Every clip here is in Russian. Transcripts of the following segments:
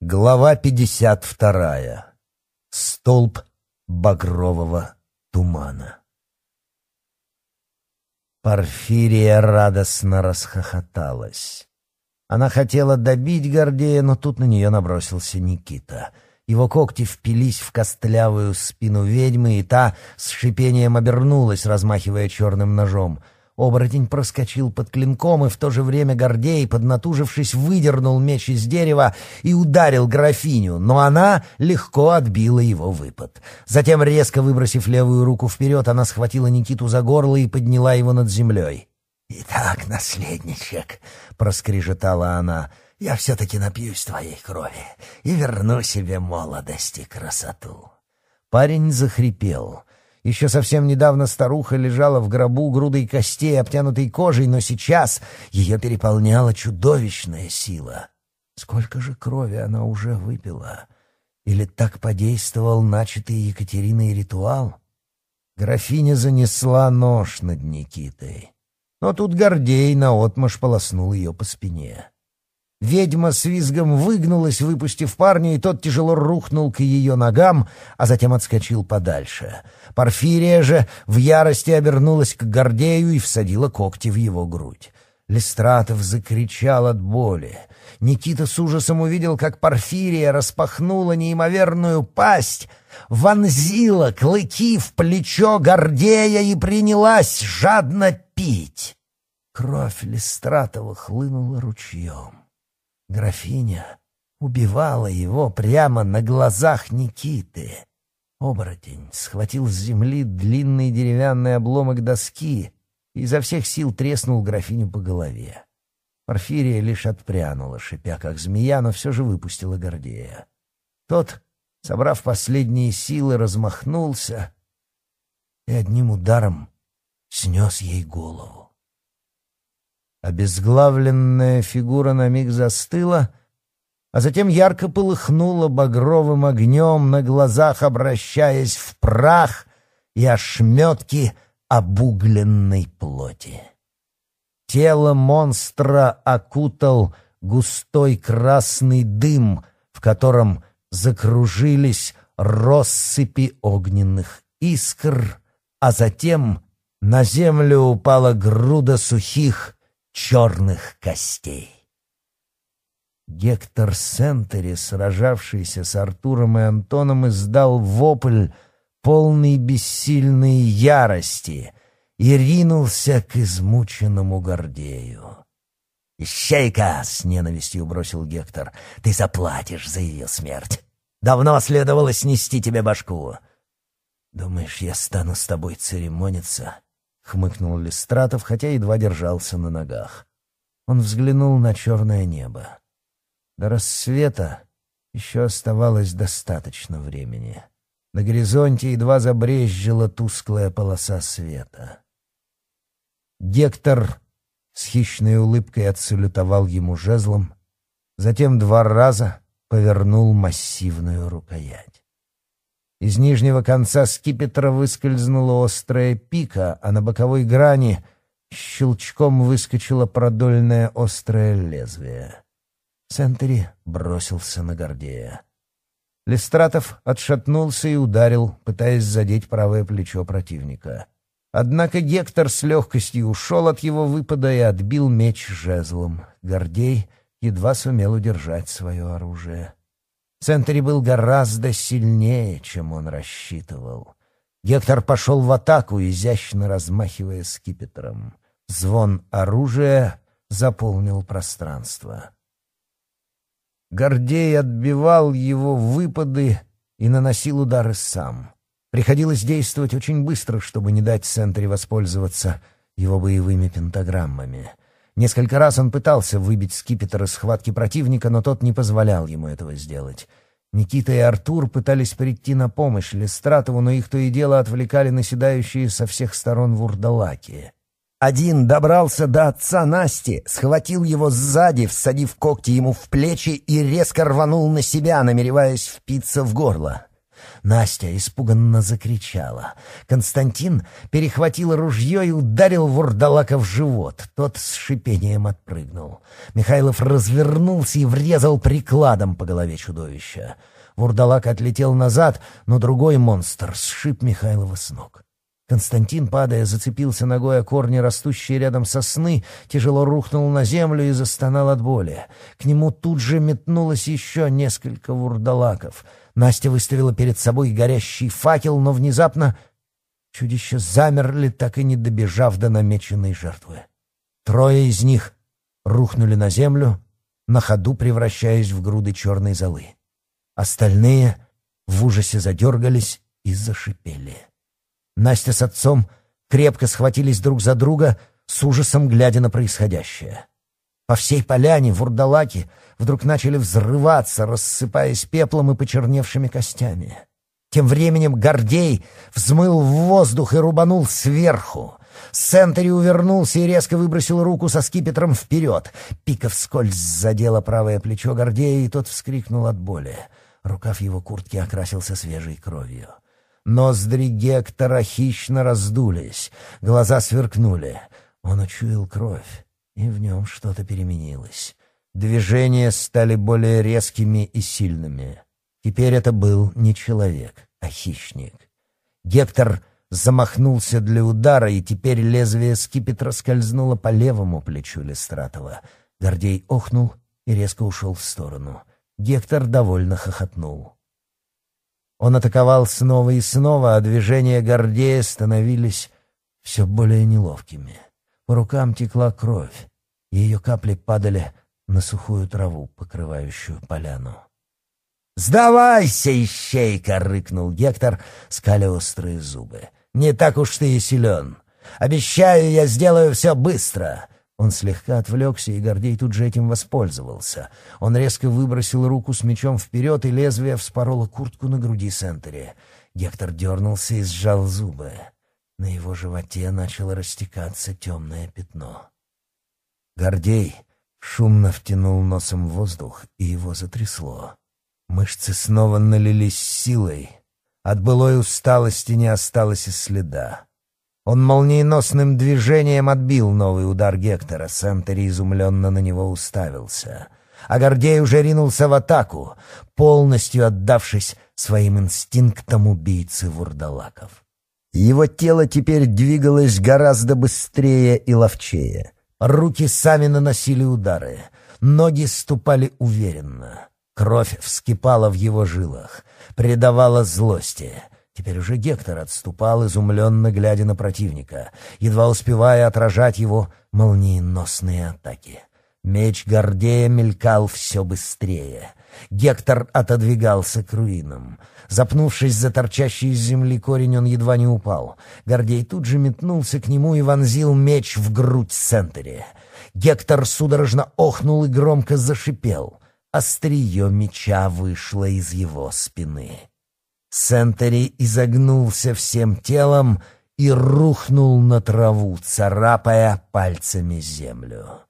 Глава 52. Столб багрового тумана. Порфирия радостно расхохоталась. Она хотела добить Гордея, но тут на нее набросился Никита. Его когти впились в костлявую спину ведьмы, и та с шипением обернулась, размахивая черным ножом — Оборотень проскочил под клинком и в то же время Гордей, поднатужившись, выдернул меч из дерева и ударил графиню, но она легко отбила его выпад. Затем, резко выбросив левую руку вперед, она схватила Никиту за горло и подняла его над землей. «Итак, наследничек», — проскрежетала она, — «я все-таки напьюсь твоей крови и верну себе молодость и красоту». Парень захрипел — еще совсем недавно старуха лежала в гробу грудой костей, обтянутой кожей, но сейчас ее переполняла чудовищная сила. Сколько же крови она уже выпила? Или так подействовал начатый Екатериной ритуал? Графиня занесла нож над Никитой. Но тут Гордей наотмашь полоснул ее по спине. Ведьма с визгом выгнулась, выпустив парня, и тот тяжело рухнул к ее ногам, а затем отскочил подальше. Порфирия же в ярости обернулась к Гордею и всадила когти в его грудь. Листратов закричал от боли. Никита с ужасом увидел, как Порфирия распахнула неимоверную пасть, вонзила клыки в плечо Гордея и принялась жадно пить. Кровь Листратова хлынула ручьем. Графиня убивала его прямо на глазах Никиты. Оборотень схватил с земли длинный деревянный обломок доски и изо всех сил треснул графиню по голове. Порфирия лишь отпрянула, шипя как змея, но все же выпустила Гордея. Тот, собрав последние силы, размахнулся и одним ударом снес ей голову. Обезглавленная фигура на миг застыла, а затем ярко полыхнула багровым огнем на глазах, обращаясь в прах и ошметки обугленной плоти. Тело монстра окутал густой красный дым, в котором закружились россыпи огненных искр, а затем на землю упала груда сухих, черных костей. Гектор Сентери, сражавшийся с Артуром и Антоном, издал вопль, полный бессильной ярости, и ринулся к измученному Гордею. «Ищейка!» — с ненавистью бросил Гектор. «Ты заплатишь!» за — заявил смерть. «Давно следовало снести тебе башку!» «Думаешь, я стану с тобой церемониться?» хмыкнул Листратов, хотя едва держался на ногах. Он взглянул на черное небо. До рассвета еще оставалось достаточно времени. На горизонте едва забрезжила тусклая полоса света. Гектор с хищной улыбкой отсалютовал ему жезлом, затем два раза повернул массивную рукоять. Из нижнего конца скипетра выскользнула острая пика, а на боковой грани щелчком выскочило продольное острое лезвие. Сентери бросился на Гордея. Листратов отшатнулся и ударил, пытаясь задеть правое плечо противника. Однако Гектор с легкостью ушел от его выпада и отбил меч жезлом. Гордей едва сумел удержать свое оружие центре был гораздо сильнее, чем он рассчитывал. Гектор пошел в атаку, изящно размахивая скипетром. Звон оружия заполнил пространство. Гордей отбивал его выпады и наносил удары сам. Приходилось действовать очень быстро, чтобы не дать Сентри воспользоваться его боевыми пентаграммами — Несколько раз он пытался выбить скипетр из схватки противника, но тот не позволял ему этого сделать. Никита и Артур пытались прийти на помощь Лестратову, но их то и дело отвлекали наседающие со всех сторон вурдалаки. Один добрался до отца Насти, схватил его сзади, всадив когти ему в плечи и резко рванул на себя, намереваясь впиться в горло. Настя испуганно закричала. Константин перехватил ружье и ударил вурдалака в живот. Тот с шипением отпрыгнул. Михайлов развернулся и врезал прикладом по голове чудовища. Вурдалак отлетел назад, но другой монстр сшиб Михайлова с ног. Константин, падая, зацепился ногой о корни растущие рядом сосны, тяжело рухнул на землю и застонал от боли. К нему тут же метнулось еще несколько вурдалаков — Настя выставила перед собой горящий факел, но внезапно чудища замерли, так и не добежав до намеченной жертвы. Трое из них рухнули на землю, на ходу превращаясь в груды черной золы. Остальные в ужасе задергались и зашипели. Настя с отцом крепко схватились друг за друга, с ужасом глядя на происходящее. По всей поляне в Урдалаке — вдруг начали взрываться, рассыпаясь пеплом и почерневшими костями. Тем временем Гордей взмыл в воздух и рубанул сверху. Сентери увернулся и резко выбросил руку со скипетром вперед. Пика вскользь задела правое плечо Гордея, и тот вскрикнул от боли. Рукав его куртки окрасился свежей кровью. Ноздри Гектора хищно раздулись, глаза сверкнули. Он учуял кровь, и в нем что-то переменилось. Движения стали более резкими и сильными. Теперь это был не человек, а хищник. Гектор замахнулся для удара, и теперь лезвие скипетра скользнуло по левому плечу Листратова. Гордей охнул и резко ушел в сторону. Гектор довольно хохотнул. Он атаковал снова и снова, а движения Гордея становились все более неловкими. По рукам текла кровь, ее капли падали на сухую траву, покрывающую поляну. «Сдавайся, ищейка!» — рыкнул Гектор, скаля острые зубы. «Не так уж ты и силен. Обещаю, я сделаю все быстро!» Он слегка отвлекся, и Гордей тут же этим воспользовался. Он резко выбросил руку с мечом вперед, и лезвие вспороло куртку на груди Сентери. Гектор дернулся и сжал зубы. На его животе начало растекаться темное пятно. Гордей Шумно втянул носом воздух, и его затрясло. Мышцы снова налились силой. От былой усталости не осталось и следа. Он молниеносным движением отбил новый удар Гектора. Сантери изумленно на него уставился. А Гордей уже ринулся в атаку, полностью отдавшись своим инстинктам убийцы вурдалаков. Его тело теперь двигалось гораздо быстрее и ловчее — Руки сами наносили удары, ноги ступали уверенно. Кровь вскипала в его жилах, придавала злости. Теперь уже Гектор отступал, изумленно глядя на противника, едва успевая отражать его молниеносные атаки. Меч Гордея мелькал все быстрее. Гектор отодвигался к руинам. Запнувшись за торчащий из земли корень, он едва не упал. Гордей тут же метнулся к нему и вонзил меч в грудь Сентере. Гектор судорожно охнул и громко зашипел. Острие меча вышло из его спины. Сентери изогнулся всем телом и рухнул на траву, царапая пальцами землю.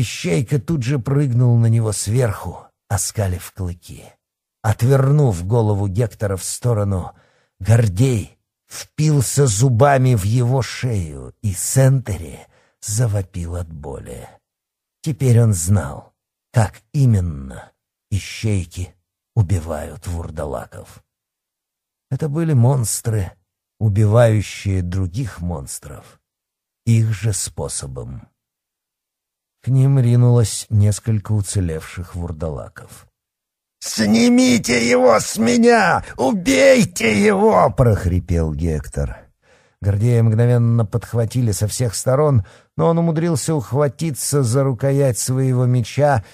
Ищейка тут же прыгнул на него сверху, оскалив клыки. Отвернув голову Гектора в сторону, Гордей впился зубами в его шею, и Сентери завопил от боли. Теперь он знал, как именно ищейки убивают вурдалаков. Это были монстры, убивающие других монстров их же способом. К ним ринулось несколько уцелевших вурдалаков. «Снимите его с меня! Убейте его!» — прохрипел Гектор. Гордея мгновенно подхватили со всех сторон, но он умудрился ухватиться за рукоять своего меча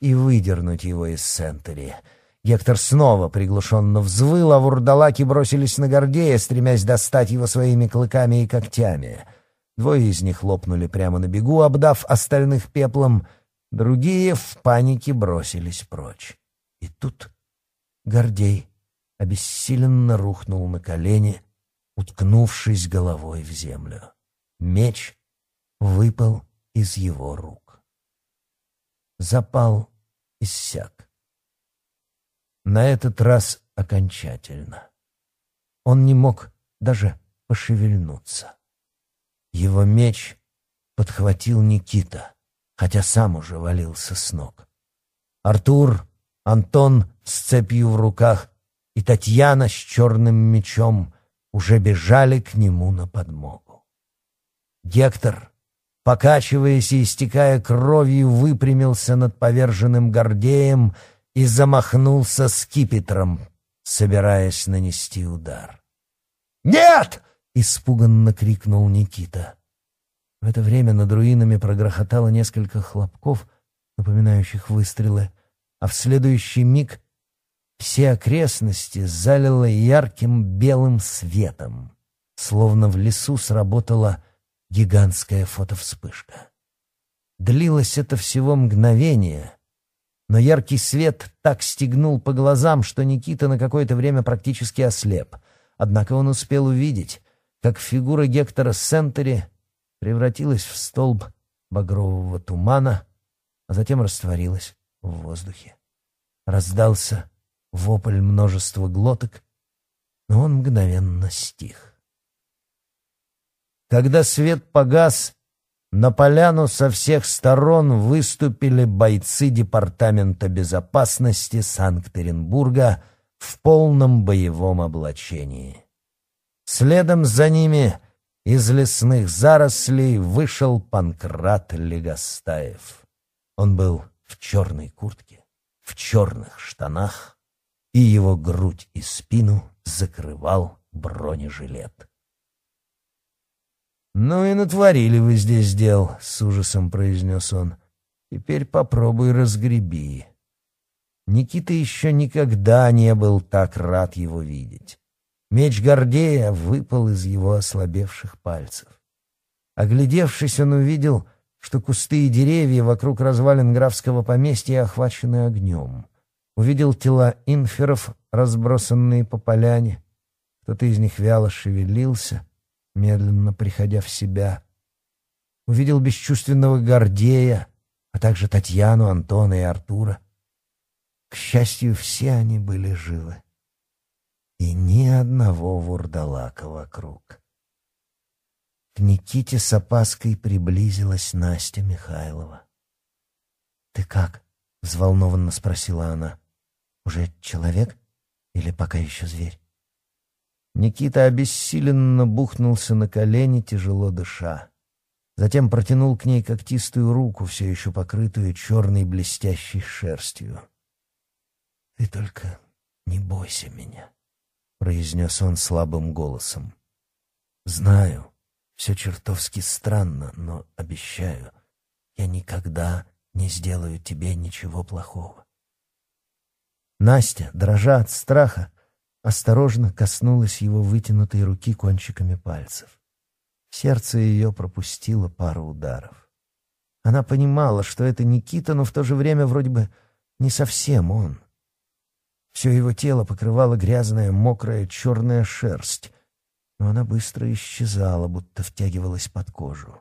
и выдернуть его из сентери. Гектор снова приглушенно взвыл, а вурдалаки бросились на Гордея, стремясь достать его своими клыками и когтями — Двое из них лопнули прямо на бегу, обдав остальных пеплом, другие в панике бросились прочь. И тут Гордей обессиленно рухнул на колени, уткнувшись головой в землю. Меч выпал из его рук. Запал иссяк. На этот раз окончательно. Он не мог даже пошевельнуться. Его меч подхватил Никита, хотя сам уже валился с ног. Артур, Антон с цепью в руках и Татьяна с черным мечом уже бежали к нему на подмогу. Гектор, покачиваясь и истекая кровью, выпрямился над поверженным Гордеем и замахнулся скипетром, собираясь нанести удар. «Нет!» Испуганно крикнул Никита. В это время над руинами прогрохотало несколько хлопков, напоминающих выстрелы, а в следующий миг все окрестности залило ярким белым светом, словно в лесу сработала гигантская фотовспышка. Длилось это всего мгновение, но яркий свет так стегнул по глазам, что Никита на какое-то время практически ослеп. Однако он успел увидеть, как фигура Гектора в центре превратилась в столб багрового тумана, а затем растворилась в воздухе. Раздался вопль множества глоток, но он мгновенно стих. Когда свет погас, на поляну со всех сторон выступили бойцы Департамента безопасности Санкт-Петербурга в полном боевом облачении. Следом за ними из лесных зарослей вышел Панкрат Легостаев. Он был в черной куртке, в черных штанах, и его грудь и спину закрывал бронежилет. «Ну и натворили вы здесь дел», — с ужасом произнес он. «Теперь попробуй разгреби». Никита еще никогда не был так рад его видеть. Меч Гордея выпал из его ослабевших пальцев. Оглядевшись, он увидел, что кусты и деревья вокруг развалин графского поместья охвачены огнем. Увидел тела инферов, разбросанные по поляне. Кто-то из них вяло шевелился, медленно приходя в себя. Увидел бесчувственного Гордея, а также Татьяну, Антона и Артура. К счастью, все они были живы и ни одного вурдалака вокруг. К Никите с опаской приблизилась Настя Михайлова. «Ты как?» — взволнованно спросила она. «Уже человек или пока еще зверь?» Никита обессиленно бухнулся на колени, тяжело дыша. Затем протянул к ней когтистую руку, все еще покрытую черной блестящей шерстью. «Ты только не бойся меня», произнес он слабым голосом. «Знаю, все чертовски странно, но обещаю, я никогда не сделаю тебе ничего плохого». Настя, дрожа от страха, осторожно коснулась его вытянутой руки кончиками пальцев. Сердце ее пропустило пару ударов. Она понимала, что это Никита, но в то же время вроде бы не совсем он — все его тело покрывало грязная, мокрая, черная шерсть, но она быстро исчезала, будто втягивалась под кожу.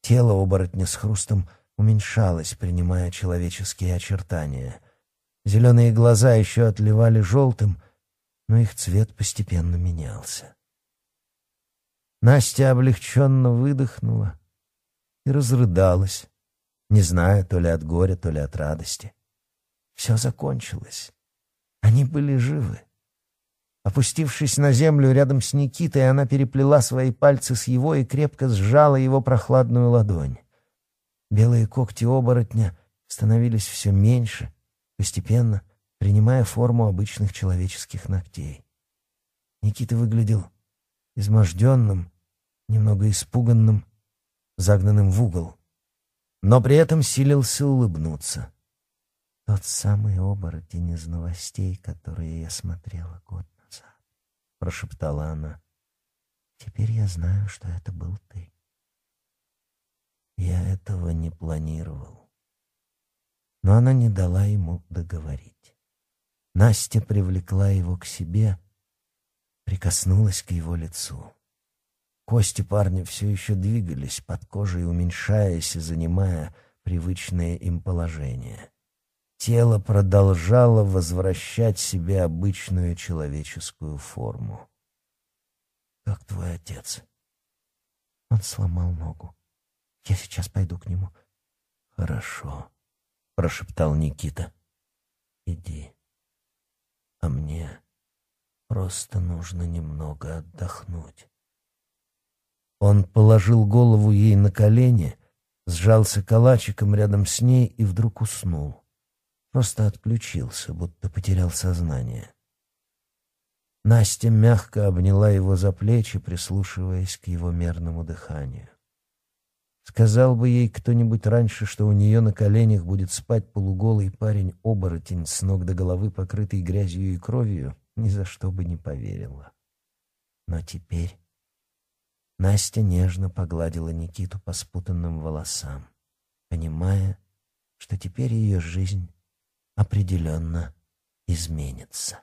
Тело оборотня с хрустом уменьшалось, принимая человеческие очертания. Зеленые глаза еще отливали желтым, но их цвет постепенно менялся. Настя облегченно выдохнула и разрыдалась, не зная то ли от горя, то ли от радости. Все закончилось. Они были живы. Опустившись на землю рядом с Никитой, она переплела свои пальцы с его и крепко сжала его прохладную ладонь. Белые когти оборотня становились все меньше, постепенно принимая форму обычных человеческих ногтей. Никита выглядел изможденным, немного испуганным, загнанным в угол, но при этом силился улыбнуться. Тот самый оборотень из новостей, которые я смотрела год назад, — прошептала она. Теперь я знаю, что это был ты. Я этого не планировал. Но она не дала ему договорить. Настя привлекла его к себе, прикоснулась к его лицу. Кости парня все еще двигались под кожей, уменьшаясь и занимая привычное им положение тело продолжало возвращать себе обычную человеческую форму. «Как твой отец?» Он сломал ногу. «Я сейчас пойду к нему». «Хорошо», — прошептал Никита. «Иди. А мне просто нужно немного отдохнуть». Он положил голову ей на колени, сжался калачиком рядом с ней и вдруг уснул просто отключился, будто потерял сознание. Настя мягко обняла его за плечи, прислушиваясь к его мерному дыханию. Сказал бы ей кто-нибудь раньше, что у нее на коленях будет спать полуголый парень-оборотень с ног до головы, покрытый грязью и кровью, ни за что бы не поверила. Но теперь Настя нежно погладила Никиту по спутанным волосам, понимая, что теперь ее жизнь определенно изменится.